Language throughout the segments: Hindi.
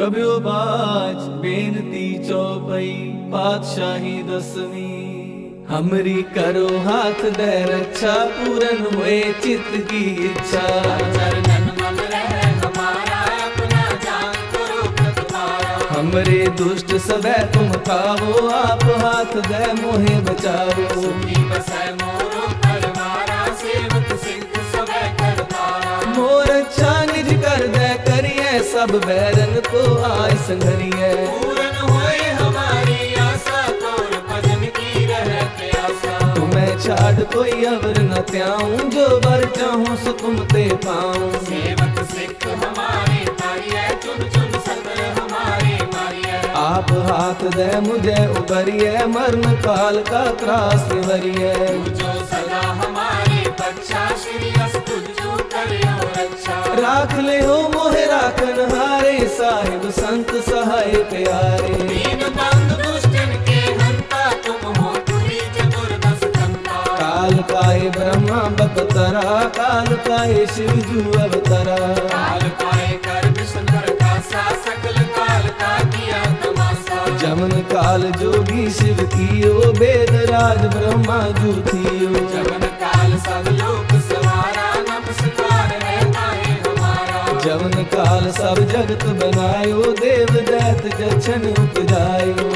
कब्यो बाज बेनती चौपई पातशाही दसमी हमरी करो हाथ दे रक्षा अच्छा पूरन हुए चित की इच्छा। हमरे दुष्ट सब तुम खाओ आप हाथ दे मोहे बचाओ सब बैरन को आय संघरिए पूरन होए हमारी आशा तोर भजन की रह प्यासा। तुम्हें छाड़ कोई अवर न त्याऊं जो बर चाहूँ सो तुम ते पाऊँ। सेवक सिख हमारे तारिय चुन चुन सतर हमारे मारिय आप हाथ दे मुझे उबरिए मरण काल का त्रास निवरिए। जो सदा हमारे पक्षा श्री अस्तु जो करियो रक्षा। राख ले हो मोहे राखन हारे साहिब संत सहाय प्यारे। हो काल काए ब्रह्मा बपतरा काल काए शिव जू अवतरा। काल पाए कर विष्णु का सा सकल काल का किया जमन काल जोगी शिव कियो वेद राज ब्रह्मा जू थियो। जमन काल सब लोक सब जगत बनायो, देव दैत जछन उपजायो।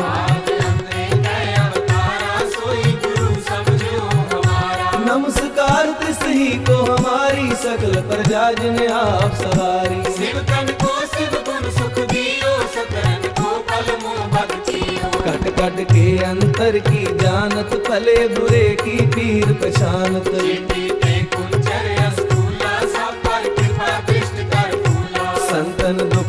नमस्कार तिस ही को हमारी सकल प्रजा जिन आप सवारी। कट कट के अंतर की जानत भले बुरे की पीर पछानत।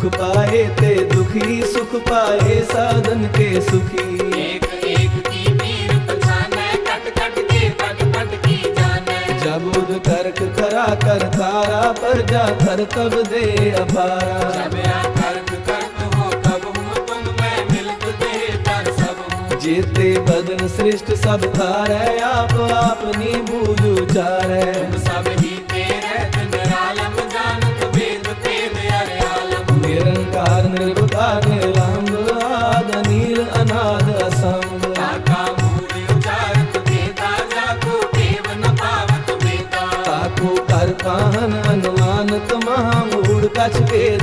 दुख पाए ते दुखी सुख पाए साधन के सुखी एक एक की पीर पछाने कट कट के पट पट की जाने जब उद करक खरा कर तारा पर जा कर तब दे अपारा जब या कर्क कर्त हो तब हूँ तुम मैं मिलत दे तर सब हूँ जेते बदन सृष्ट सब थारे आप आपनी बूझ उचारे तुम सब ही touch base.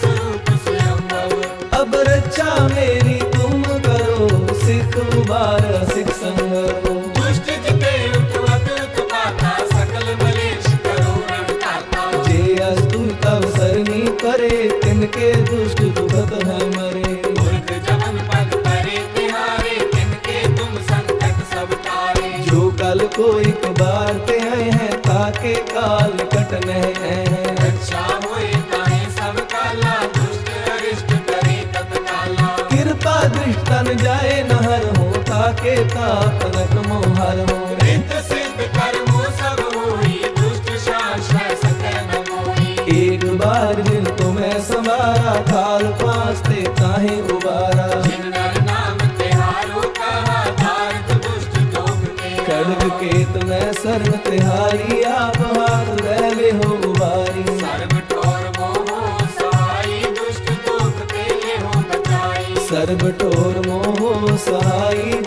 स्वरूप स्वयंभव अब रक्षा मेरी तुम करो, सिख उबार सिख संग जे करे तिनके दुष्ट दुखत है ताके काल कटने हैं। रक्षा होए ताहे सब काला दुष्ट अरिष्ट करे तत्काला। कृपा दृष्टन जाए नहर हो ताके ताप रख मोहर हो। रित सिद्ध केत में सर्व तिहारी आप हाथ रहे हो बारी। सर्व ठोर मोह सहाई दुष्ट तो हो बचाई। सर्व ठोर मोह सहाई